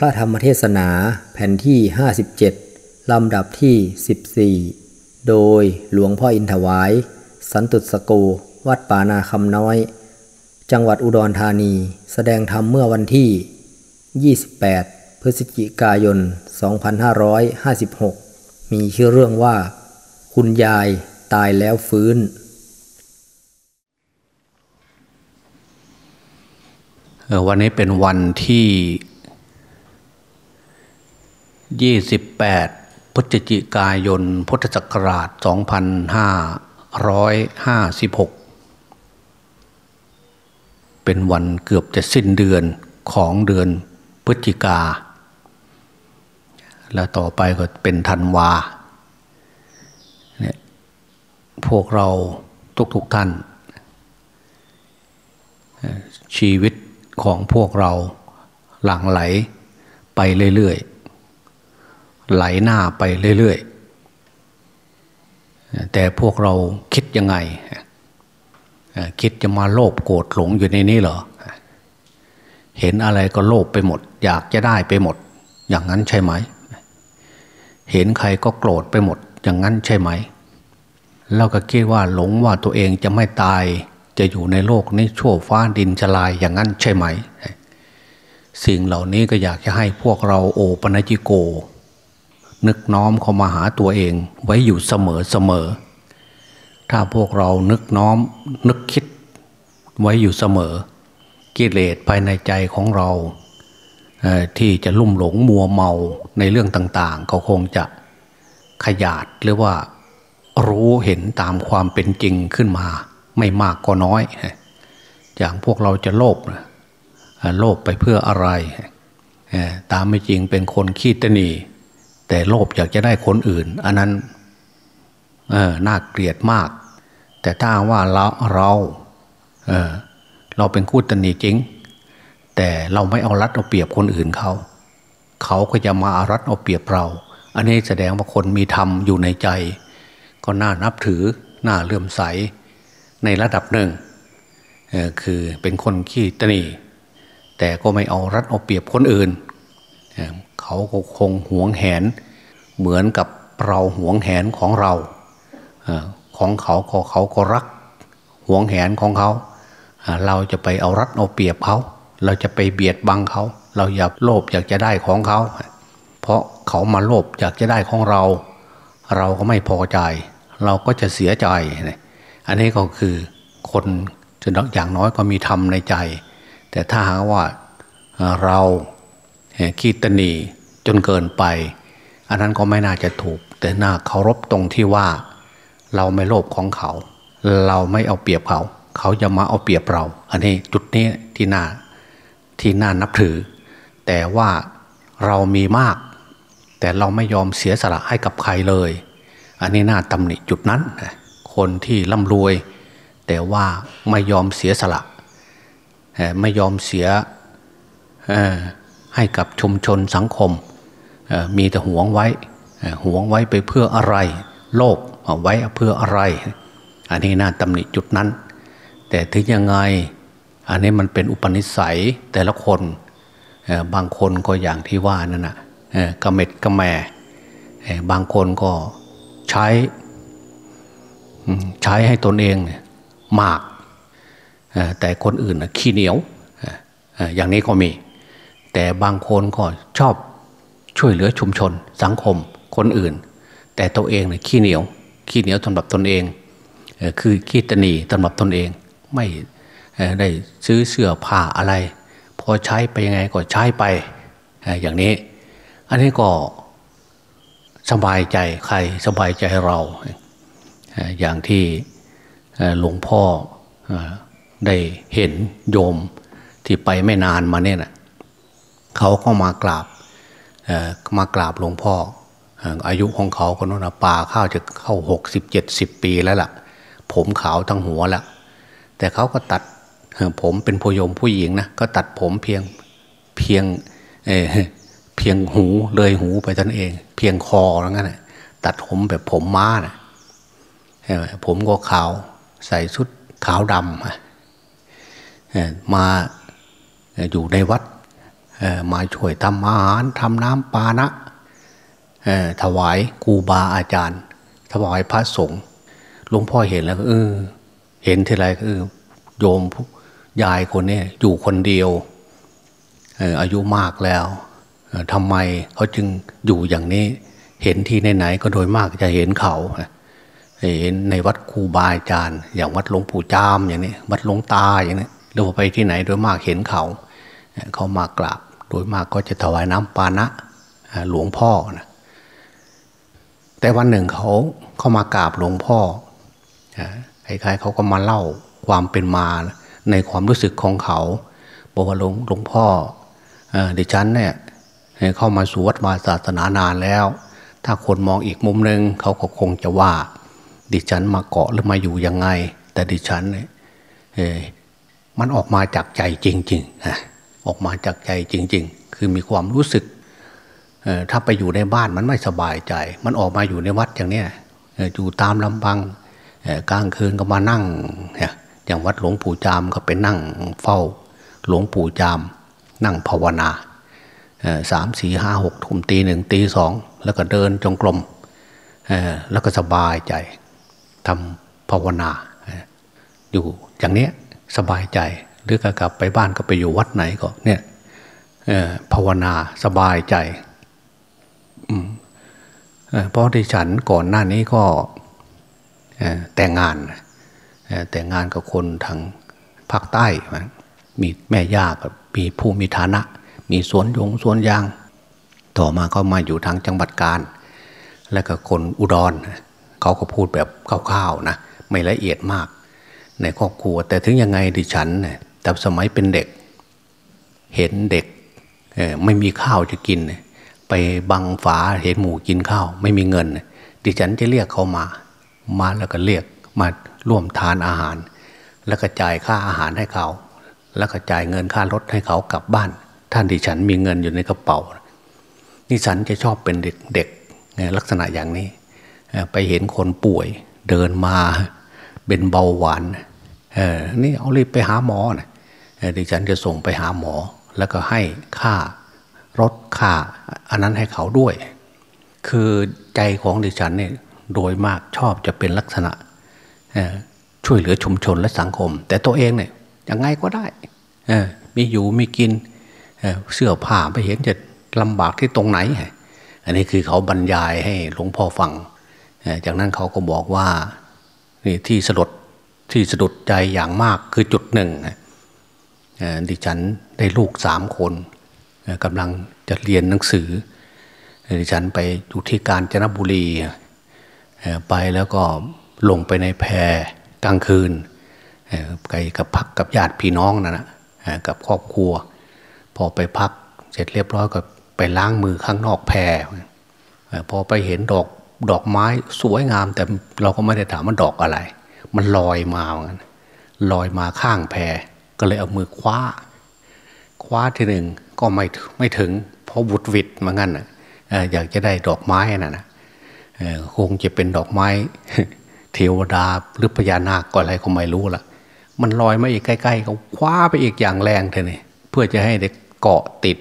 พระธรรมเทศนาแผ่นที่ 57 ลำดับที่ 14 โดยหลวงพ่ออินถวาย สันตุสโก วัดป่านาคำน้อย จังหวัดอุดรธานี แสดงธรรมเมื่อวันที่ 28 พฤศจิกายน 2556 มีชื่อเรื่องว่า คุณยายตายแล้วฟื้น วันนี้เป็นวันที่ 28 พฤศจิกายน พุทธศักราช 2556 เป็นวันเกือบจะสิ้นเดือนของเดือนพฤศจิกา แล้วต่อไปก็เป็นธันวาเนี่ยพวกเราทุกๆทท่าน ชีวิตของพวกเราหลั่งไหลไปเรื่อยๆ ไหลหน้าไปเรื่อยๆ แต่พวกเราคิดยังไง คิดจะมาโลภโกรธหลงอยู่ในนี้เหรอ เห็นอะไรก็โลภไปหมด อยากจะได้ไปหมด อย่างนั้นใช่ไหม เห็นใครก็โกรธไปหมด อย่างนั้นใช่ไหมเราก็คิดว่าหลงว่าตัวเองจะไม่ตายจะอยู่ในโลกนี้ชั่วฟ้าดินจะลายอย่างนั้นใช่ไหม สิ่งเหล่านี้ก็อยากจะให้พวกเราโอปนัจิโก นึกน้อมเข้ามาหาตัวเอง ไว้อยู่เสมอเสมอ ถ้าพวกเรานึกน้อมนึกคิดไว้อยู่เสมอ กิเลสภายในใจของเรา ที่จะลุ่มหลงมัวเมาในเรื่องต่างๆ เขาคงจะขยาดหรือว่ารู้เห็นตามความเป็นจริงขึ้นมา ไม่มากก็น้อย อย่างพวกเราจะโลภโลภไปเพื่ออะไร ตามไม่จริงเป็นคนขี้ตนี แต่โลภอยากจะได้คนอื่น อันนั้นน่าเกลียดมาก แต่ถ้าว่าเราเราเเราเป็นคู่ตนีจริง แต่เราไม่เอารัดเอาเปรียบคนอื่นเขาเขาก็จะมาอารัดเอาเปรียบเรา อันนี้แสดงว่าคนมีธรรมอยู่ในใจ ก็น่านับถือน่าเลื่อมใสในระดับหนึ่งคือเป็นคนขี้ตนีแต่ก็ไม่เอารัดเอาเปรียบคนอื่น เขาก็คงหวงแหน เหมือนกับเราหวงแหนของเราของเขาก็เขาก็รักหวงแหนของเขา เราจะไปเอารัดเอาเปรียบเขา เราจะไปเบียดบังเขา เราอยากโลภอยากจะได้ของเขา เพราะเขามาโลภอยากจะได้ของเรา เราก็ไม่พอใจ เราก็จะเสียใจ อันนี้ก็คือคนจะอย่างน้อยก็มีธรรมในใจ แต่ถ้าหากว่าเราคิดตนี จนเกินไป อันนั้นก็ไม่น่าจะถูก แต่น่าเคารพตรงที่ว่า เราไม่โลภของเขา เราไม่เอาเปรียบเขา เขาจะมาเอาเปรียบเรา อันนี้จุดนี้ที่น่าที่น่านับถือ แต่ว่าเรามีมาก แต่เราไม่ยอมเสียสละให้กับใครเลย อันนี้น่าตำหนิจุดนั้น คนที่ร่ำรวย แต่ว่าไม่ยอมเสียสละไม่ยอมเสียให้กับชุมชนสังคม มีแต่หวงไว้หวงไว้ไปเพื่ออะไร โลกเอาไว้เพื่ออะไร อันนี้น่าตำหนิจุดนั้น แต่ถึงยังไงอันนี้มันเป็นอุปนิสัยแต่ละคนบางคนก็อย่างที่ว่านั่นนะกระเม็ดกระแมบางคนก็ใช้ใช้ให้ตนเองมาก แต่คนอื่นขี้เหนียวอย่างนี้ก็มี แต่บางคนก็ชอบ ช่วยเหลือชุมชน สังคมคนอื่น แต่ตัวเองเนี่ยขี้เหนียว ขี้เหนียวสำหรับตนเอง คือขี้ตนีสำหรับตนเอง ไม่ได้ซื้อเสื้อผ้าอะไร พอใช้ไปยังไงก็ใช้ไปอย่างนี้ อันนี้ก็สบายใจใครสบายใจเราอย่างที่หลวงพ่อได้เห็นโยมที่ไปไม่นานมาเนี่ยนะเขาก็มากราบ มากราบหลวงพ่อ อายุของเขาก็น่นป่าข้าวจะเข้าหกสิบเจ็ดสิบปีแล้วล่ะ ผมขาวทั้งหัวล้วแต่เขาก็ตัดผมเป็นผู้ยมผู้หญิงนะก็ตัดผมเพียงเพียงเเพียงหูเลยหูไปท่านเอง เพียงคอแล้วงั้นตัดผมแบบผมม้านะผมก็ขาวใส่ชุดขาวดำมาอยู่ในวัด มาช่วยทำอาหารทำน้ำปานะถวายครูบาอาจารย์ ถวายพระสงฆ์หลวงพ่อเห็นแล้วเออเห็นทีไรก็เออโยมยายคนนี้อยู่คนเดียวอายุมากแล้วทำไมเขาจึงอยู่อย่างนี้ เห็นที่ไหนๆก็โดยมากจะเห็นเขาเห็นในวัดครูบาอาจารย์ อย่างวัดหลวงปู่จามอย่างนี้ วัดหลวงตาอย่างนี้หรือว่าไปที่ไหนโดยมากเห็นเขา เขามากราบ โดยมากก็จะถวายน้ำปานะหลวงพ่อนะแต่วันหนึ่งเขาเขามากราบหลวงพ่อคล้ายๆเขาก็มาเล่าความเป็นมาในความรู้สึกของเขาบอกว่าหลวงหลวงพ่อดิฉันเนี่ยเข้ามาสู่วัดมาศาสนานานแล้ว ถ้าคนมองอีกมุมหนึ่งเขาก็คงจะว่า ดิฉันมาเกาะหรือมาอยู่ยังไง แต่ดิฉันเนี่ยมันออกมาจากใจจริงๆ ออกมาจากใจจริง ๆ คือมีความรู้สึกถ้าไปอยู่ในบ้านมันไม่สบายใจ มันออกมาอยู่ในวัดอย่างเนี้ยอยู่ตามลำพังกลางคืนก็มานั่งอย่างวัดหลวงปู่จามก็ไปนั่งเฝ้าหลวงปู่จาม นั่งภาวนาสามสี่ห้าหกทุ่มตีหนึ่งตีสองแล้วก็เดินจงกรมแล้วก็สบายใจทำภาวนา อยู่อย่างเนี้ยสบายใจ หรือก็กลับไปบ้านก็ไปอยู่วัดไหนก็เนี่ยภาวนาสบายใจเพราะที่ฉันก่อนหน้านี้ก็แต่งงานแต่งงานกับคนทางภาคใต้ มีแม่ย่ากับมีผู้มีฐานะ มีสวนยงสวนยาง ต่อมาก็มาอยู่ทางจังหวัดกาญและก็คนอุดรเขาก็พูดแบบคร่าวๆนะไม่ละเอียดมาก ในครอบครัว แต่ถึงยังไงดิฉันเนี่ย แต่สมัยเป็นเด็ก เห็นเด็กไม่มีข้าวจะกิน ไปบังฝาเห็นหมูกินข้าว ไม่มีเงิน ดิฉันจะเรียกเขามา มาแล้วก็เรียกมาร่วมทานอาหาร แล้วก็จ่ายค่าอาหารให้เขา แล้วก็จ่ายเงินค่ารถให้เขากลับบ้าน ท่านดิฉันมีเงินอยู่ในกระเป๋านี่ฉันจะชอบเป็นเด็กเด็กลักษณะอย่างนี้ ไปเห็นคนป่วยเดินมาเป็นเบาหวานเออนี่เอารีบไปหาหมอนะ ดิฉันจะส่งไปหาหมอ แล้วก็ให้ค่ารถค่า อันนั้นให้เขาด้วย คือใจของดิฉันเนี่ยโดยมากชอบจะเป็นลักษณะช่วยเหลือชุมชนและสังคม แต่ตัวเองเนี่ยยังไงก็ได้มีอยู่มีกินเสื้อผ้าไปเห็นจะลำบากที่ตรงไหน อันนี้คือเขาบรรยายให้หลวงพ่อฟัง จากนั้นเขาก็บอกว่านี่ที่สลดที่สะดุดใจอย่างมากคือจุดหนึ่ง ดิฉันได้ลูกสามคนกำลังจะเรียนหนังสือดิฉันไปอยู่ที่กาญจนบุรีไปแล้วก็ลงไปในแพกลางคืนไปกับพักกับญาติพี่น้องนะนะกับครอบครัว พอไปพักเสร็จเรียบร้อยก็ไปล้างมือข้างนอกแพพอไปเห็นดอกดอกไม้สวยงาม แต่เราก็ไม่ได้ถามมันดอกอะไร มันลอยมาลอยมาข้างแพ ก็เลยเอามือคว้า คว้าทีหนึ่งก็ไม่ไม่ถึง เพราะบุดวิดมางั้นอยากจะได้ดอกไม้น่ะนะคงจะเป็นดอกไม้ เทวดาหรือพญานาคก็อะไรก็ไม่รู้ละมันลอยมาอีกใกล้ๆเขาคว้าไปอีกอย่างแรงเท่นี่เพื่อจะให้เด็กเกาะติด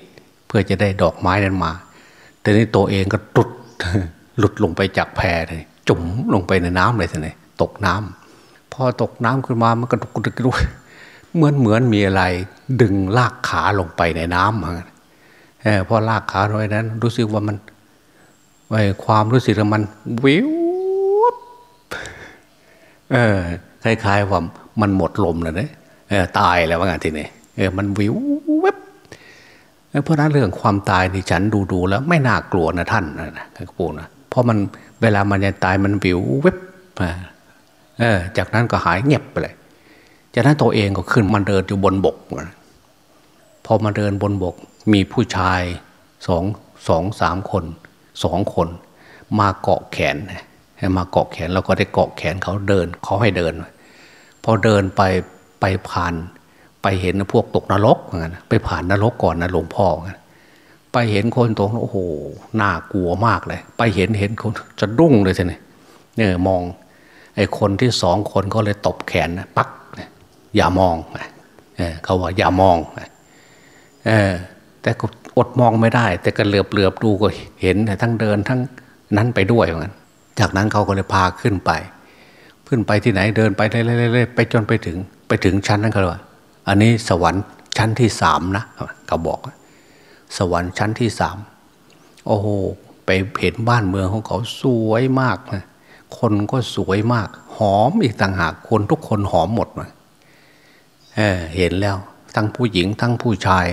เพื่อจะได้ดอกไม้นั้นมา แต่นี่ตัวเองก็ตุดหลุดลงไปจากแพรเลยจุ่มลงไปในน้ำเลยทีนี้ตกน้ำพอตกน้ำขึ้นมามันกระดุกกระดิกด้วย เหมือนเหมือนมีอะไร ดึงลากขาลงไปในน้ำเหมือนพอลากขาลงไปนั้น รู้สึกว่ามันไอ้ความรู้สึกมันวิวเออคล้ายๆว่ามันหมดลมแล้วเนี่ยตายแล้วว่าไงทีนี้เออมันวิวเว็บเพราะนั้นเรื่องความตายนี่ฉันดูดูแล้ว ไม่น่ากลัวนะท่านนะนะปูนะเพราะมันเวลามันจะตายมันวิวเว็บเออจากนั้นก็หายเงียบไปเลย จากนั้นตัวเองก็ขึ้นมันเดินอยู่บนบก พอมาเดินบนบกมีผู้ชายสองสองสามคนสองคน มาเกาะแขนมาเกาะแขนเราก็ได้เกาะแขนเขาเดินเขาให้เดิน พอเดินไปไปผ่าน ไปเห็นพวกตกนรกเหมือนกันไปผ่านนรกก่อนนะหลวงพ่อไปเห็นคนตรงโอ้โหน่ากลัวมากเลย ไปเห็นเห็นคนจะดุ้งเลยทีนี้เนี่ยมองไอ้คนที่สองคนก็เลยตบแขนนะปัก อย่ามองเขาว่าอย่ามองแต่ก็อดมองไม่ได้ แต่ก็เหลือบเหลือบดูก็เห็นทั้งเดินทั้งนั้นไปด้วยเหมือนกันจากนั้นเขาก็เลยพาขึ้นไป ขึ้นไปที่ไหนเดินไปเรื่อยๆไปจนไปถึงไปถึงชั้นนั้นเขาเลยว่าอันนี้สวรรค์ชั้นที่สามนะเขาบอก สวรรค์ชั้นที่สามโอ้โหไปเห็นบ้านเมืองของเขาสวยมากนะคนก็สวยมาก หอมอีกต่างหากคนทุกคนหอมหมดเลย เเห็นแล้วทั้งผู้หญิงทั้งผู้ชาย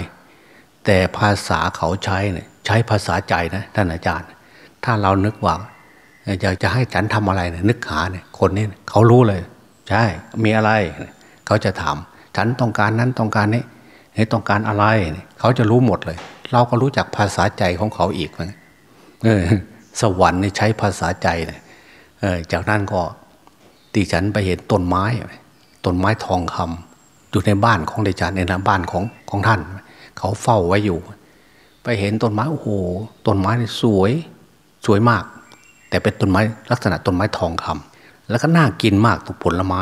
แต่ภาษาเขาใช้เนี่ยใช้ภาษาใจนะท่านอาจารย์ ถ้าเรานึกว่าอยากจะให้ฉันทำอะไรเนี่ยนึกหาเนี่ยคนนี้เขารู้เลย ใช่มีอะไร เขาจะถาม ฉันต้องการนั้นต้องการนี้ต้องการอะไร เขาจะรู้หมดเลย เราก็รู้จักภาษาใจของเขาอีกนะสวรรค์นี่ใช้ภาษาใจเนี่ยจากนั้นก็ตีฉันไปเห็นต้นไม้ต้นไม้ทองคำ อยู่ในบ้านของดิฉันในนะบ้านของของท่าน เขาเฝ้าไว้อยู่ ไปเห็นต้นไม้โอ้โหต้นไม้สวยสวยมาก แต่เป็นต้นไม้ลักษณะต้นไม้ทองคำแล้วก็น่ากินมากตุกผลไม้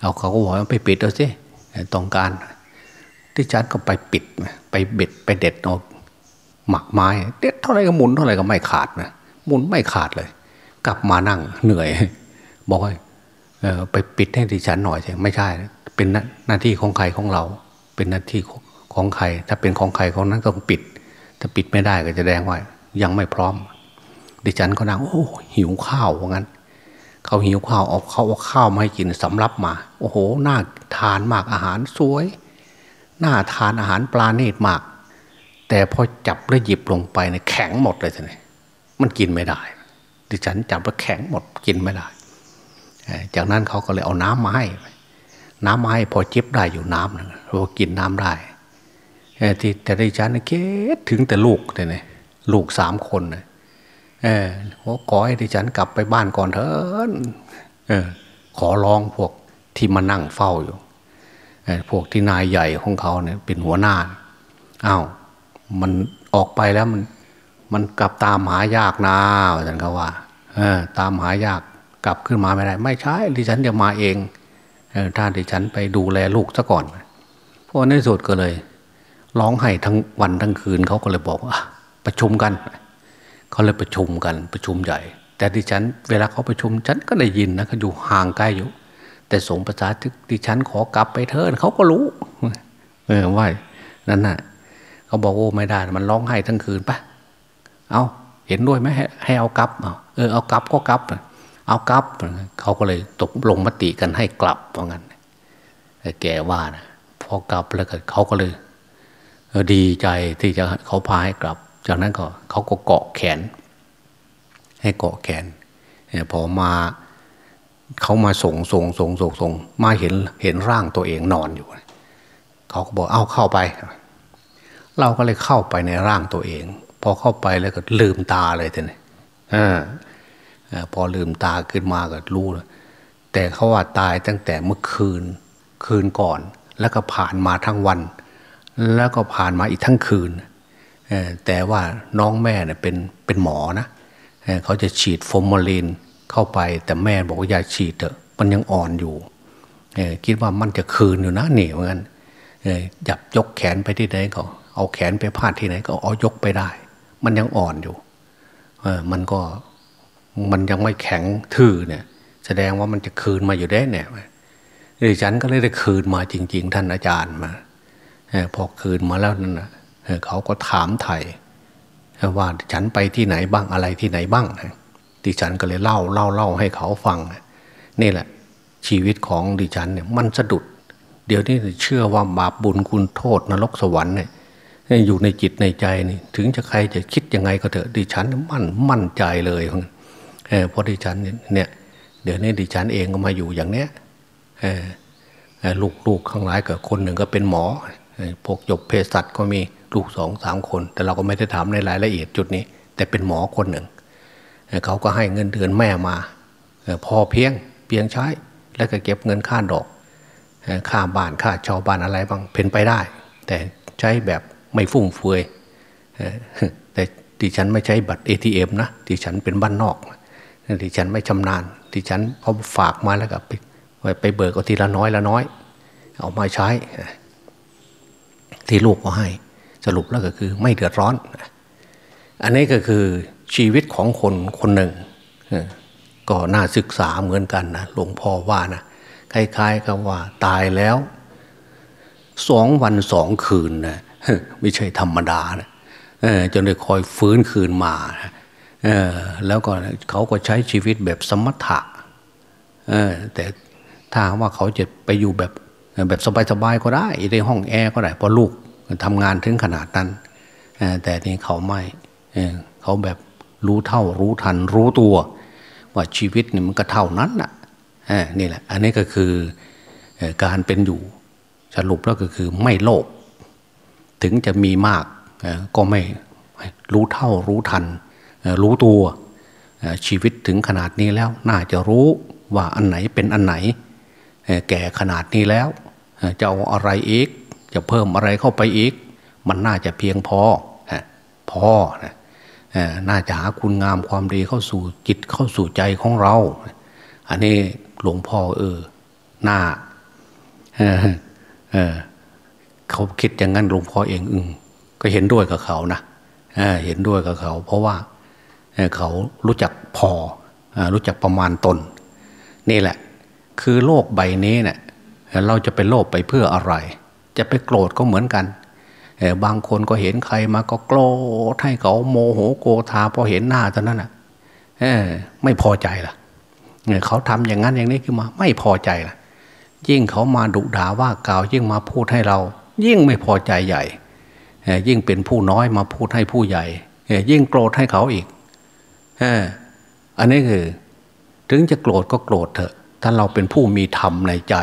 เอาเขาก็บอกว่าไปปิดเอาสิต้องการที่ฉันก็ไปปิดไปเบ็ดไปเด็ดเอาหมักไม้เด็ดเท่าไรก็หมุนเท่าไรก็ไม่ขาดนะหมุนไม่ขาดเลย กลับมานั่งเหนื่อยบอกว่าไปปิดให้ดิฉันหน่อยใช่ไม่ใช่ เป็นหน้าที่ของใครของเรา เป็นหน้าที่ของใคร ถ้าเป็นของใครของนั้นต้องปิด ถ้าปิดไม่ได้ก็จะแดงว่า ยังไม่พร้อม ดิฉันก็นั่งโอ้หิวข้าวว่างั้นเขาหิวข้าวเอาเขาเอาข้าวมาให้กินสำรับมา โอ้โหน่าทานมากอาหารสวยน่าทานอาหารปลาเนตมาก แต่พอจับแล้วหยิบลงไปเนี่ยแข็งหมดเลยทีนี้มันกินไม่ได้ ดิฉันจับแล้วแข็งหมดกินไม่ได้ จากนั้นเขาก็เลยเอาน้ำมาให้ น้ำมาให้พอจิบได้อยู่น้ำนึงเรากินน้ำได้ที่แต่ดิฉันเคิดถึงแต่ลูกเลยลูกสามคนเลยเออขอให้ดิฉันกลับไปบ้านก่อนเถอะเออ ขอร้องพวกที่มานั่งเฝ้าอยู่พวกที่นายใหญ่ของเขาเนี่ยเป็นหัวหน้าอา้าวมันออกไปแล้วมัน มันกลับตามหายากนะอาจารย์เขาว่า เออ ตามหายากกลับขึ้นมาไม่ได้ ไม่ใช่ดิฉันจะมาเอง เออถ้าดิฉันไปดูแลลูกซะก่อนพวกในสุดก็เลย ร้องไห้ทั้งวันทั้งคืนเขาก็เลยบอกว่าประชุมกัน เขาเลยประชุมกันประชุมใหญ่ แต่ดิฉัน เวลาเขาประชุมฉันก็ได้ยินนะเขาอยู่ห่างไกลอยู่ แต่ส่งภาษาที่ฉันขอกลับไปเถอะเขาก็รู้ เออว่านั่นน่ะเขาบอกโอ้ไม่ได้ มันร้องไห้ทั้งคืนปะเอาเห็นด้วยไหมให้เอากลับเออเอากลับก็กลับ เอากลับ เขาก็เลยตกลงมติกันให้กลับว่างั้นแกว่านะพอกลับแล้วก็เขาก็เลยดีใจที่จะเขาพาให้กลับ จากนั้นก็เขาก็เกาะแขน ให้เกาะแขนพอมาเขามาส่งส่งส่งส่งส่งมาเห็นเห็นร่างตัวเองนอนอยู่ เขาก็บอกเอาเข้าไป เราก็เลยเข้าไปในร่างตัวเอง พอเข้าไปแล้วก็ลืมตาเลยทีนี้ พอลืมตาขึ้นมาก็รู้แล้วแต่เขาว่าตายตั้งแต่เมื่อคืนคืนก่อน แล้วก็ผ่านมาทั้งวัน แล้วก็ผ่านมาอีกทั้งคืน แต่ว่าน้องแม่เนี่ยเป็นเป็นหมอนะเขาจะฉีดฟอร์มาลีนเข้าไป แต่แม่บอกว่าอย่าฉีดเถอะมันยังอ่อนอยู่คิดว่ามันจะคืนอยู่นะเหนียวงั้นจับยกแขนไปที่ไหนก็เอาแขนไปพาดที่ไหนก็เอายกไปได้ มันยังอ่อนอยู่มันก็ มันยังไม่แข็งทื่อเนี่ย แสดงว่ามันจะคืนมาอยู่ได้เนี่ยดิฉันก็เลยได้คืนมาจริง ๆ ท่านอาจารย์มาพอคืนมาแล้วนั่นนะเขาก็ถามไทยว่าฉันไปที่ไหนบ้างอะไรที่ไหนบ้างดิฉันก็เลยเล่าเล่าเล่าให้เขาฟัง นี่แหละ ชีวิตของดิฉันเนี่ยมันสะดุด เดี๋ยวนี้เชื่อว่าบาปบุญคุณโทษนรกสวรรค์เนี่ยอยู่ในจิตในใจนี่ถึงจะใครจะคิดยังไงก็เถอะดิฉันมั่นมั่นใจเลย เพราะดิฉันเนี่ยเดี๋ยวนี้ดิฉันเองก็มาอยู่อย่างเนี้ยลูกลูกข้างหลายกับคนหนึ่งก็เป็นหมอพวกจบเภสัชก็มีลูกสองสามคน แต่เราก็ไม่ได้ถามในรายละเอียดจุดนี้ แต่เป็นหมอคนหนึ่งเขาก็ให้เงินเดือนแม่มาพอเพียงเพียงใช้ แล้วก็เก็บเงินค่าดอกค่าบ้านค่าชาวบ้านอะไรบ้างเป็นไปได้ แต่ใช้แบบไม่ฟุ่มเฟือยแต่ดิฉันไม่ใช้บัตร ATM นะดิฉันเป็นบ้านนอก ดิฉันไม่ชำนาญดิฉันเขาฝากมาแล้วก็ไปไปเบิกเอาทีละน้อยละน้อย เอามาใช้ ที่ลูกก็ให้ สรุปแล้วก็คือไม่เดือดร้อน อันนี้ก็คือชีวิตของคนคนหนึ่ง ก็น่าศึกษาเหมือนกันนะหลวงพ่อว่านะคล้ายๆกับว่าตายแล้วสองวันสองคืนนะไม่ใช่ธรรมดานะจนได้คอยฟื้นคืนมา แล้วก็เขาก็ใช้ชีวิตแบบสมถะแต่ถ้าว่าเขาจะไปอยู่แบบแบบสบายๆก็ได้ในห้องแอร์ก็ได้เพราะลูกทำงานถึงขนาดนั้นแต่นี่เขาไม่เขาแบบรู้เท่ารู้ทันรู้ตัว ว่าชีวิตนี่มันก็เท่านั้นน่ะนี่แหละ อันนี้ก็คือการเป็นอยู่สรุปแล้วก็คือไม่โลภถึงจะมีมากก็ไม่รู้เท่ารู้ทัน รู้ตัวชีวิตถึงขนาดนี้แล้ว น่าจะรู้ว่าอันไหนเป็นอันไหน แก่ขนาดนี้แล้ว จะเอาอะไรอีก จะเพิ่มอะไรเข้าไปอีก มันน่าจะเพียงพอพอนะน่าจะหาคุณงามความดีเข้าสู่จิตเข้าสู่ใจของเรา อันนี้หลวงพ่อเออหน้าเขาคิดอย่างนั้นหลวงพ่อเองอึงก็เห็นด้วยกับเขานะเห็นด้วยกับเขา เพราะว่า เขารู้จักพอรู้จักประมาณตน นี่แหละ คือโลกใบนี้เนะี่ยเราจะไปโลภไปเพื่ออะไร จะไปโกรธก็เหมือนกันบางคนก็เห็นใครมาก็โกรธให้เขาโมโหโกธาพอเห็นหน้าเท่านั้นอะไม่พอใจล่ะเขาทำอย่างนั้นอย่างนี้ขึ้นมาไม่พอใจล่ะ ยิ่งเขามาดุด่าว่ากล่าวยิ่งมาพูดให้เรา ยิ่งไม่พอใจใหญ่ยิ่งเป็นผู้น้อยมาพูดให้ผู้ใหญ่ยิ่งโกรธให้เขาอีก อันนี้คือ ถึงจะโกรธก็โกรธเถอะ ถ้าเราเป็นผู้มีธรรมในใจ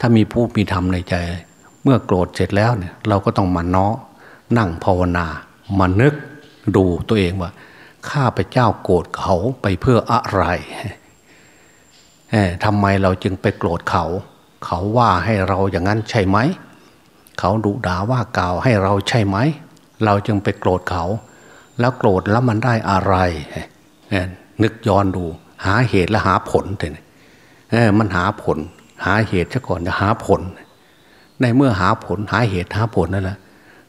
ถ้ามีผู้มีธรรมในใจ เมื่อโกรธเสร็จแล้วเนี่ย เราก็ต้องมาเนาะนั่งภาวนา มานึกดูตัวเองว่า ข้าพเจ้าโกรธเขาไปเพื่ออะไรทำไมเราจึงไปโกรธเขา เขาว่าให้เราอย่างนั้นใช่ไหม เขาดุด่าว่ากล่าวให้เราใช่ไหม เราจึงไปโกรธเขา แล้วโกรธแล้วมันได้อะไรนึกย้อนดู หาเหตุและหาผลเถอะมันหาผล หาเหตุซะก่อนจะหาผล ในเมื่อหาผลหาเหตุหาผลนั่นแหละ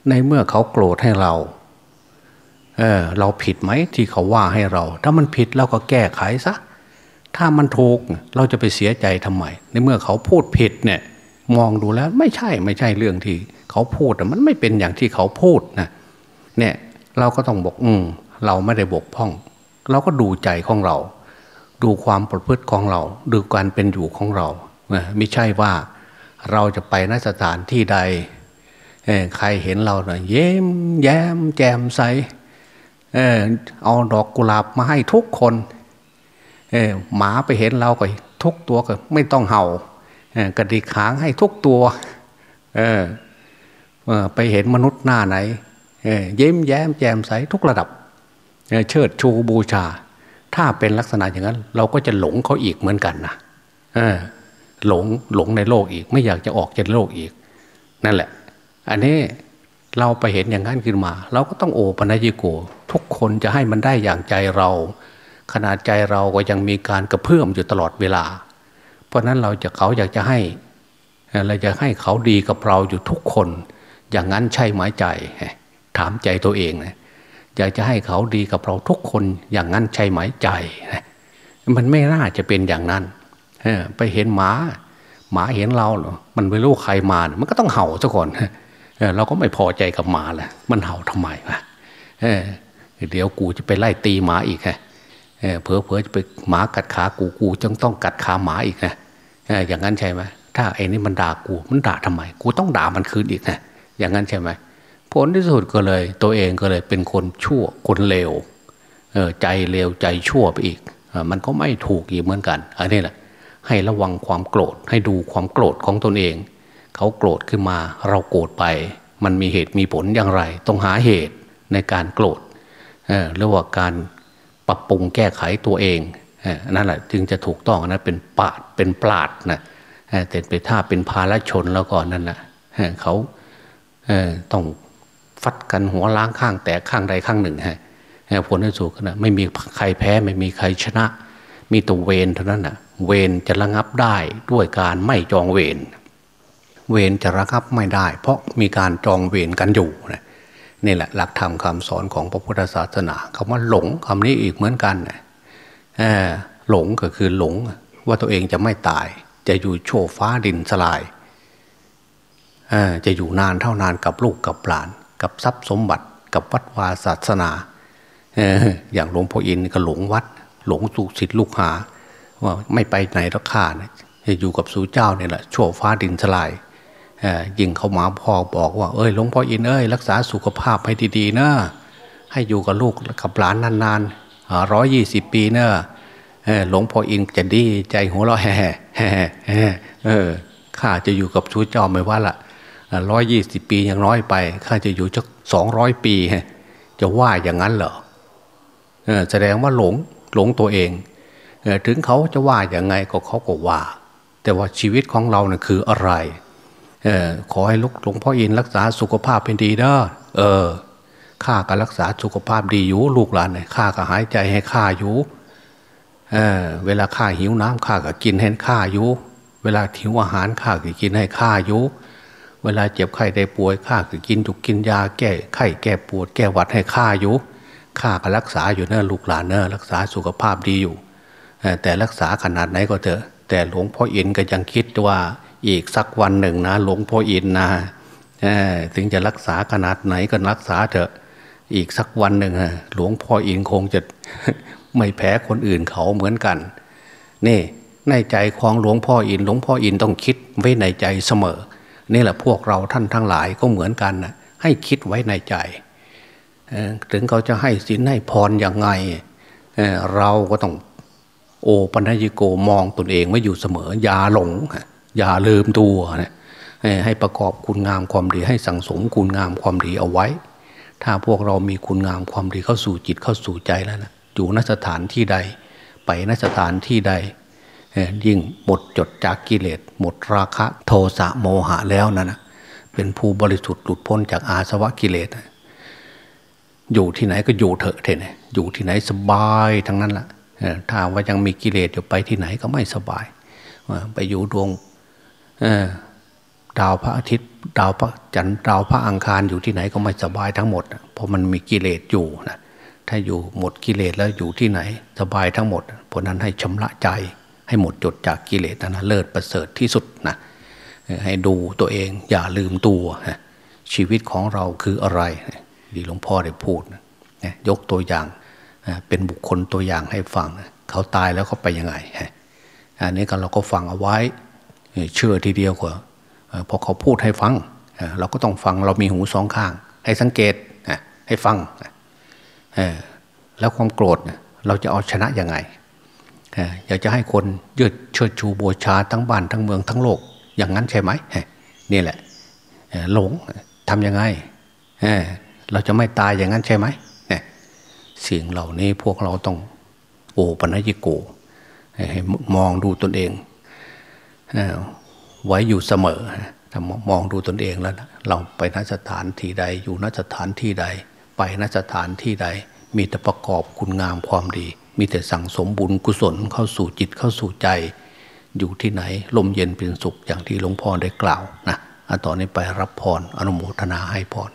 ในเมื่อเขาโกรธให้เราเออเราผิดไหมที่เขาว่าให้เรา ถ้ามันผิดเราก็แก้ไขซะถ้ามันถูกเราจะไปเสียใจทำไม ในเมื่อเขาพูดผิดเนี่ย มองดูแล้วไม่ใช่ไม่ใช่เรื่องที่ เขาพูดแต่มันไม่เป็นอย่างที่เขาพูดนะเนี่ย เราก็ต้องบอกอืมเราไม่ได้บกพร่อง เราก็ดูใจของเรา ดูความประพฤติของเรา ดูการเป็นอยู่ของเราไม่ใช่ว่าเราจะไปนสถานที่ใดใครเห็นเราเนะเย้มแย้มแจ่มใสเออเอาดอกกุหลาบมาให้ทุกคนเออหมาไปเห็นเราก็ทุกตัวก็ไม่ต้องเห่ากระดิกขางให้ทุกตัวเออไปเห็นมนุษย์หน้าไหน ยิ้มแย้มแจ่มใสทุกระดับเชิดชูบูชา ถ้าเป็นลักษณะอย่างนั้น เราก็จะหลงเขาอีกเหมือนกันนะหลงหลงในโลกอีก ไม่อยากจะออกจากโลกอีก นั่นแหละ อันนี้เราไปเห็นอย่างนั้นขึ้นมา เราก็ต้องโอปัญญิโก ทุกคนจะให้มันได้อย่างใจเรา ขนาดใจเราก็ยังมีการกระเพื่อมอยู่ตลอดเวลา เพราะนั้นเราจะเขาอยากจะให้เราจะให้เขาดีกับเราอยู่ทุกคน อย่างนั้นใช่ไหมใจ ถามใจตัวเองนะอยากจะให้เขาดีกับเราทุกคนอย่างนั้นใช่ไหมใจมันไม่น่าจะเป็นอย่างนั้นไปเห็นหมาหมาเห็นเราเหรอมันไม่รู้ใครมา มันก็ต้องเห่าซะก่อนเราก็ไม่พอใจกับหมาแหละมันเห่าทำไมวะเดี๋ยวกูจะไปไล่ตีหมาอีกฮะเผลอเผลอจะไปหมากัดขากูกูจึงต้องกัดขาหมาอีกนะอย่างนั้นใช่ไหมถ้าไอ้นี่มันด่ากูมันด่าทำไม กูต้องด่ามันคืนอีกนะอย่างนั้นใช่ไหม ผลที่สุดก็เลย ตัวเองก็เลยเป็นคนชั่วคนเลวใจเลวใจชั่วไปอีก มันก็ไม่ถูกอีกเหมือนกัน อันนี้แหละ ให้ระวังความโกรธ ให้ดูความโกรธของตนเอง เขาโกรธขึ้นมาเราโกรธไป มันมีเหตุมีผลอย่างไร ต้องหาเหตุในการโกรธเรียกว่าการปรับปรุงแก้ไขตัวเองนั่นแหละจึงจะถูกต้องนะเป็นปาดเป็นปราดนะแต่ไปถ้าเป็นภาลชนแล้วก่อนนั่นนะเขาต้อง ฟัดกันหัวล้างข้างแต่ข้างใดข้างหนึ่งฮะผลที่สุดนะไม่มีใครแพ้ไม่มีใครชนะ มีตัวเวรเท่านั้นนะเวรจะระงับได้ด้วยการไม่จองเวรเวรจะระงับไม่ได้ เพราะมีการจองเวรกันอยู่นะนี่แหละหลักธรรมคำสอนของพระพุทธศาสนาคำว่าหลงคำนี้อีกเหมือนกันนะหลงก็คือหลง ว่าตัวเองจะไม่ตาย จะอยู่โชว์ฟ้าดินสลายจะอยู่นานเท่านานกับลูกกับหลาน กับทรัพย์สมบัติกับวัดวาศาสนาอย่างหลวงพ่ออินก็หลงวัด หลงสุสิทธิลูกหา ว่าไม่ไปไหนรักข้านะอยู่กับสู่เจ้าเนี่ยแหละชั่วฟ้าดินสลายยิงเขามาพ่อบอกว่าเอ้ยหลวงพ่ออินเอ้ยรักษาสุขภาพให้ดีๆนะให้อยู่กับลูกกับหลานนานๆร้อยยี่สิบปีเนอะหลวงพ่ออินจะดีใจหัวเราะแห่แห่เออข้าจะอยู่กับชูเจ้าไม่ว่าล่ะ ร้อยยี่สิบปียังน้อยไปข้าจะอยู่จักสองร้อยปี จะว่าอย่างนั้นเหรอแสดงว่าหลงหลงตัวเองถึงเขาจะว่าอย่างไงก็เขาก็ว่า แต่ว่าชีวิตของเราเนี่ยคืออะไรออขอให้ลูกหลวงพ่ออินรักษาสุขภาพเป็นดีเด้อเออข้าก็รักษาสุขภาพดีอยู่ลูกหลานเนี่ยข้าก็หายใจให้ข้าอยู่เออเวลาข้าหิวน้ำข้าก็กินให้ข้าอยู่เวลาหิวอาหารข้าก็กินให้ข้าอยู่ เวลาเจ็บไข้ได้ป่วยข้าก็กินจุกกินยาแก้ไข้แก้ปวด แก้หวัดให้ข้าอยู่ข้าก็รักษาอยู่เนอะลูกหลานเนอะรักษาสุขภาพดีอยู่ แต่รักษาขนาดไหนก็เถอะ แต่หลวงพ่ออินก็ยังคิดว่าอีกสักวันหนึ่งนะ หลวงพ่ออินนะถึงจะรักษาขนาดไหนก็รักษาเถอะอีกสักวันหนึ่งหลวงพ่ออินคงจะไม่แพ้คนอื่นเขาเหมือนกัน นี่ในใจของหลวงพ่ออินหลวงพ่ออินต้องคิดไว้ในใจเสมอ นี่แหละพวกเราท่านทั้งหลายก็เหมือนกันนะให้คิดไว้ในใจ ถึงเขาจะให้สินให้พรอย่างไงเราก็ต้องโอปัญญิโกมองตนเองไว้อยู่เสมอ อย่าหลง อย่าลืมตัวนะให้ประกอบคุณงามความดี ให้สั่งสมคุณงามความดีเอาไว้ ถ้าพวกเรามีคุณงามความดีเข้าสู่จิตเข้าสู่ใจแล้วนะอยู่นสถานที่ใด ไปนสถานที่ใด ยิ่งหมดจดจากกิเลสหมดราคะโทสะโมหะแล้วนะนะเป็นผู้บริสุทธิ์หลุดพ้นจากอาสวะกิเลสอยู่ที่ไหนก็อยู่เถอะเถอะอยู่ที่ไหนสบายทั้งนั้นละ่ะถ้าว่ายังมีกิเลสอยู่ไปที่ไหนก็ไม่สบายไปอยู่ดวงดาวพระอาทิตย์ดาวพระจันทร์ดาวพระอังคารอยู่ที่ไหนก็ไม่สบายทั้งหมดเพราะมันมีกิเลสอยู่นะถ้าอยู่หมดกิเลสแล้วอยู่ที่ไหนสบายทั้งหมด เพราะนั้นให้ชำระใจ ให้หมดจดจากกิเลสนะเลิศประเสริฐที่สุดนะให้ดูตัวเองอย่าลืมตัว ชีวิตของเราคืออะไร ดีหลวงพ่อได้พูดนะยกตัวอย่างเป็นบุคคลตัวอย่างให้ฟัง เขาตายแล้วเขาไปยังไงอันนี้ก็เราก็ฟังเอาไว้เชื่อทีเดียวกว่าพอเขาพูดให้ฟัง เราก็ต้องฟังเรามีหูสองข้าง ให้สังเกตให้ฟังแล้วความโกรธเราจะเอาชนะยังไง อยากจะให้คนยืดเชิดชูบูชาทั้งบ้านทั้งเมืองทั้งโลก อย่างนั้นใช่ไหมนี่แหละหลงทำยังไงเราจะไม่ตายอย่างนั้นใช่ไหมสิ่งเหล่านี้พวกเราต้องโอปัญญิโกให้มองดูตนเองไว้อยู่เสมอถ้ามองดูตนเองแล้ว เราไปนสถานที่ใด อยู่นสถานที่ใด ไปนสถานที่ใด มีแต่ประกอบคุณงามความดี มีแต่สั่งสมบุญกุศลเข้าสู่จิตเข้าสู่ใจ อยู่ที่ไหนลมเย็นเป็นสุขอย่างที่หลวงพ่อได้กล่าวนะต่อนนี้ไปรับพรอนุโมทนาให้พร